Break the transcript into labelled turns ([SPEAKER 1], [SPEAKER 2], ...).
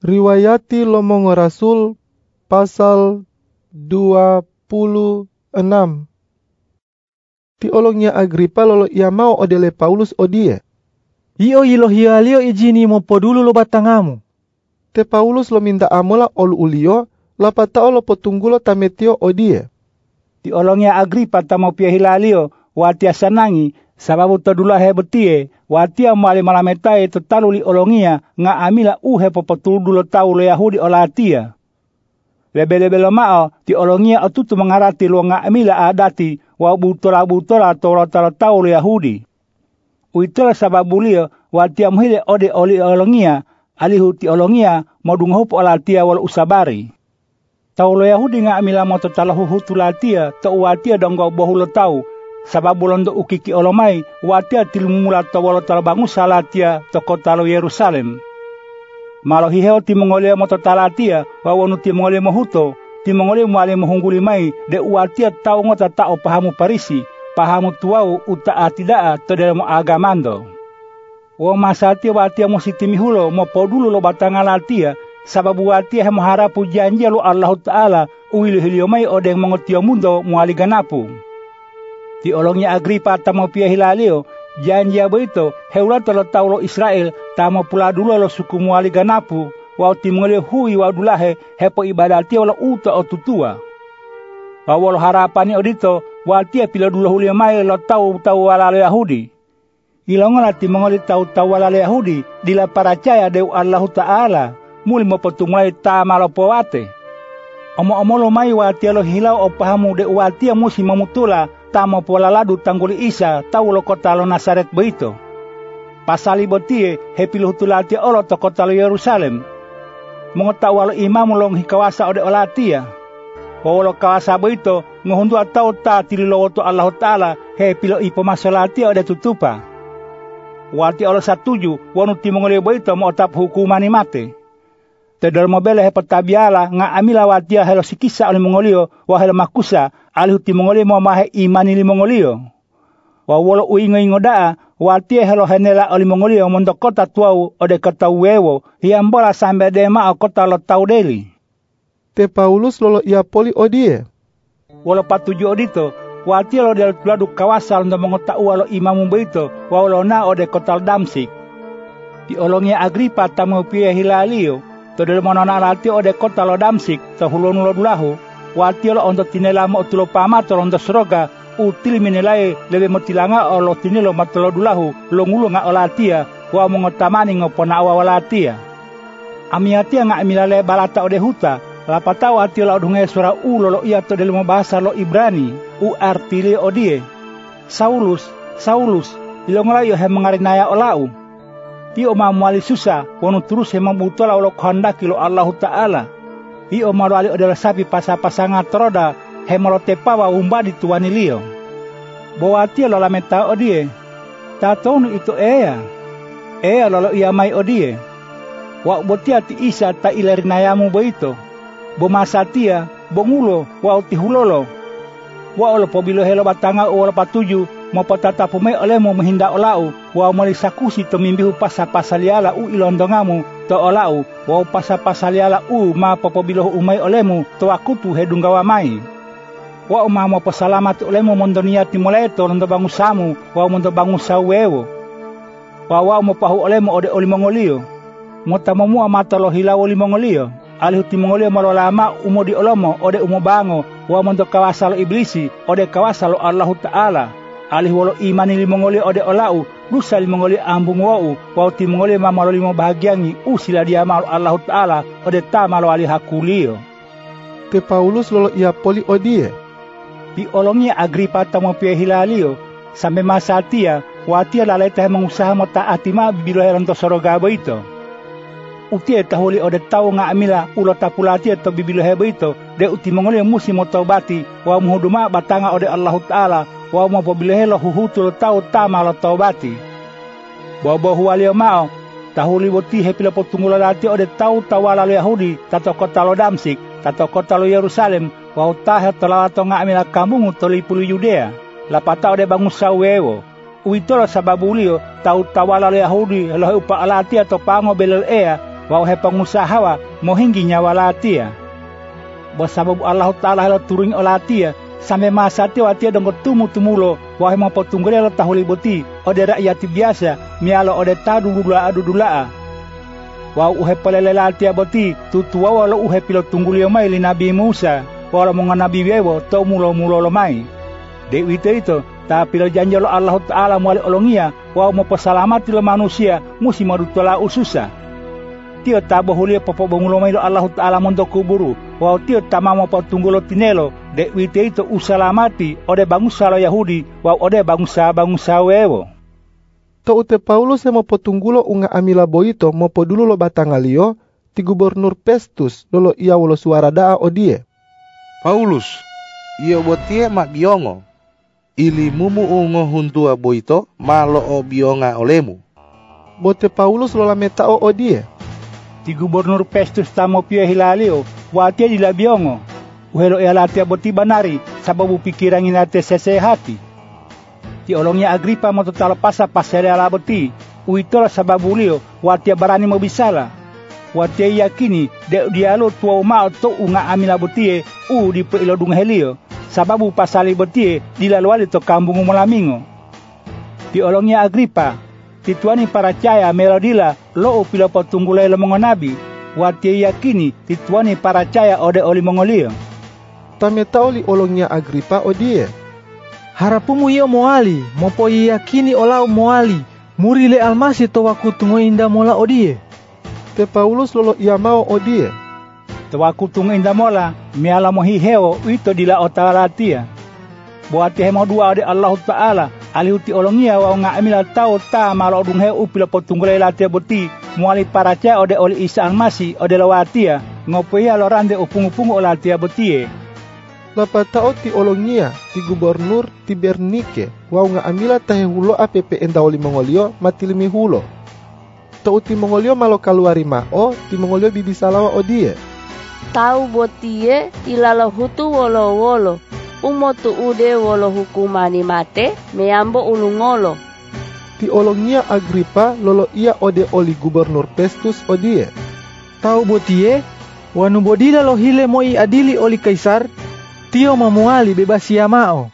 [SPEAKER 1] Riwayati Lomongo Rasul pasal 26 Ti olongnya Agripa lolo ia mau odele Paulus odie.
[SPEAKER 2] Iyo ilo hialio ijini mo podulu lo batangamu.
[SPEAKER 1] Te Paulus lo minta amola olu ulio, lapata lo potunggulo tametio odie.
[SPEAKER 3] Ti olongnya Agripa tamo pia hilalio, watia sanangi, sababu todula he betie, watia mali malametai tetaluli olongia, nga amila uhe popotuludulo tau lo Yahudi olatia. Lebe-lebe lo mao, ti olongia otutu mengarati lo nga amila adati, wa butola-butola tolo tala tau lo Yahudi. Uitola sababu lio, watia muhile ode oli olongia, alihu ti olongia, modung hupo olatia wal usabari. Tau lo Yahudi nga amila moto tala huhutu latia, ta watia donggo bohulo tau, sababu londo ukiki olomai, watia tilmumula tawalo talabangu salatia toko talo Yerusalem. Malo hiheo ti mongolia moto talatia, wawonu ti mongolia mohuto, ti mongolia mwale mohungguli mai, de watia tau ngota tao pahamu parisi, pahamu tuau uta atidaa to dalam agamando. Wa masati watia mo podulu lo batanga latia, sababu watia harapu janji lo Allah Ta'ala, uilu hiliomai odeng mongotio mundo muali ganapu. Ti olongnya Agripa tamo pia hilalio, janji abo itu, heula tolo taulo Israel, tamo pula dulu lo suku muali ganapu, wau timole hui wau dulahe, hepo ibadati wala uta o tutua. Wawolo harapani odito, watia pila dulu hulia mai lo tau tau wala Yahudi. Ilongola timongoli tau tau wala Yahudi, dila paracaya deu Allah Ta'ala, muli mo potumai ta malo powate. Omo-omo lo mai watia lo hilau o pahamu de watia musi mamutula, tamo pola ladu tangguli isa tau lo kota lo Nasaret beito. Pasali botie hepilu hutulatia olo to kota lo Yerusalem. Mengota walo imamu long hikawasa ode olatia. Wawalo kawasa beito ngohundu atau ta tiri lo woto Allah Ta'ala hepilo ipo masolatia ode tutupa. Wati olo satuju wanu timongole beito mo otap hukumani mate. Tedor mobile he patabiala nga amila watia helo sikisa oleh mongolio. Wa helo makusa. Alihu ti mongolio mo mahe imani li mongolio. Wa wolo uingo ingo daa watia helo henela oleh mongolio. Mondo kota tuau ode kota uewo. Hiambola sambe dema o kota lo tau deli.
[SPEAKER 1] Te Paulus lolo ia poli odie.
[SPEAKER 3] Wolo patuju odito watia lo del tuladu kawasal ndo mongota ualo imamu beito wa wolo na ode kota Damsik. Di olongnya Agripa tamu pia hilalio Todel monona lati ode kota lo damsik sa hulonu lo dulahu. Wati lo onto tinela mo tulo pama to londo sroga util minilai lebe motilanga o lo tinelo matolo dulahu lo ngulu nga olatia wa mongotamani ngopona awa walatia. Amiatia nga emilale balata ode huta lapata wati lo odunge sura u lo ia to delimo bahasa lo Ibrani u artili odie. Saulus, Saulus, ilongola yo he mengarinaya olau Ti o mamuali susa, wanu terus hema butola ulo khandaki lo Allah Ta'ala. Ti o maru ali odela sapi pasa-pasanga troda, hema lo tepawa umbadi tuani lio. Bawa tia lo lamenta odie. Tatonu itu ea. Ea lolo ia mai odie. Wa botia ti isa ta ileri nayamu boito. Bo masatia, bongulo, wa uti hulolo. Wa olo pobilo helo batanga o olo patuju, mo patata pume olemo mehinda olau. Wa moli sakusi to mimbihu pasa pasaliala u ilondongamu to olau. Wa pasa pasaliala u ma popobilo umai olemu to akutu hedunggawa mai. Wa uma mo pasalamat olemo mondonia timoleto londo bangusamu wa mondo bangusawewo wa wa mo pahu olemo ode oli mongolio. Mo tamomu amata lo hilawo li mongolio. Alihu timongolio malolama umo di olomo ode umo bango wa mondo kawasalo iblisi ode kawasalo Allahu Ta'ala alih wolo imani li mongoli ode olau lusa li mongoli ambung wau wau ti mongoli mamalo limo bahagiangi usila dia malu Allah Ta'ala ode ta malo ali hakulio.
[SPEAKER 1] Te Paulus lolo ia poli odie.
[SPEAKER 3] Pi olongi agripa tamo pia hilalio sampai masa tia watia lalai teh mengusaha mo taati ma bibilo heran to soroga ito. Utie tahuli ode tau nga amila ulo tapulati to bibilo hebo ito. De uti mongoli musi mo taubati. Wa muhuduma batanga ode Allah Ta'ala. Wa mo pobilehe lo huhutu lo tau tama lo taubati. Wa bo huwalio mao, tahuli boti hepila potungula lati ode tau tawala lo Yahudi, tato kota lo Damsik, tato kota lo Yerusalem, wa utahe tolawato nga amila kamungu toli pulu Yudea, lapata ode bangusa wewo. Uitolo sababu ulio tau tawala lo Yahudi. Lo upa alati atau pango belel ea, he pengusaha wa mohinggi nyawa latia. Bos sababu Allah Ta'ala hela turun olatia sampai masa tia watia dong tumu tumulo wahai mau potunggul la tahuli boti ode rakyat biasa mialo ode tadu dula dula Wau uhe pelele latia boti tutua wala uhe pilo tunggulio mai li Nabi Musa. Wala monga Nabi Wewo to mulo mulo lo mai. Dewi itu tapi lo janji lo Allah Ta'ala muali olongia wau mau pesalamati lo manusia musi madutola ususa tio tabo hulia popo bongulo mai Allah Ta'ala mondo kuburu wau tio tama mo potunggulo tinelo de wite itu usalamati ode bangsa lo Yahudi wau ode bangsa bangsa wewo
[SPEAKER 1] To ute Paulus mo potunggulo unga amila boito mo dulu lo batangalio ti gubernur Pestus lolo ia wolo suara daa odie.
[SPEAKER 4] Paulus, iya botie mak biongo. Ili mumu ungo huntua boito malo o bionga olemu.
[SPEAKER 1] Bote Paulus lola metao odie
[SPEAKER 3] ti gubernur Pestus tamo pia hilalio watia di labiongo. Uhelo e latia boti banari sababu pikiran inate sesehati ti olongnya Agripa mo total pasa pasere ala boti uitola sababu lio watia barani mo bisala. Watia yakini de dialo tua uma to unga amila botie u di pe ilo dung helio. Sababu pasali botie dilaluali to kambungu molamingo. Ti olongnya Agripa tituani paracaya melodila lo upila patunggulai lo nabi wati yakini tituani paracaya ode oli mongolio
[SPEAKER 1] tameta oli olongnya Agripa odie.
[SPEAKER 2] Harapumu iyo moali mopo yakini olau moali murile almasi to wakutungo inda mola odie.
[SPEAKER 1] Te Paulus lolo ia mau odie.
[SPEAKER 3] To wakutungo inda mola miala mohi heo ito dila otalatia buati hemo dua ode Allah Ta'ala alihuti olongia wa nga amila tau ta malo dung he upila potunggule latia boti muali paraca ode oli Isa Almasi ode lawatia ngopoia lorande upung-upung olatia botie
[SPEAKER 1] Lapatao ti olongia ti gubernur ti Bernike. Wa nga amila hulo app enda oli mongolio matilimi hulo. To uti mongolio malo kaluari mao ti mongolio bibisalawa odie
[SPEAKER 5] tau botie ilalo hutu wolo wolo umotu ude wolo hukumani mate meambo ulungolo.
[SPEAKER 1] Ti olongia Agripa lolo ia ode oli gubernur Pestus odie.
[SPEAKER 2] Tau botie, wanu bodila lo hile moi adili oli kaisar, tio mamuali bebas mao.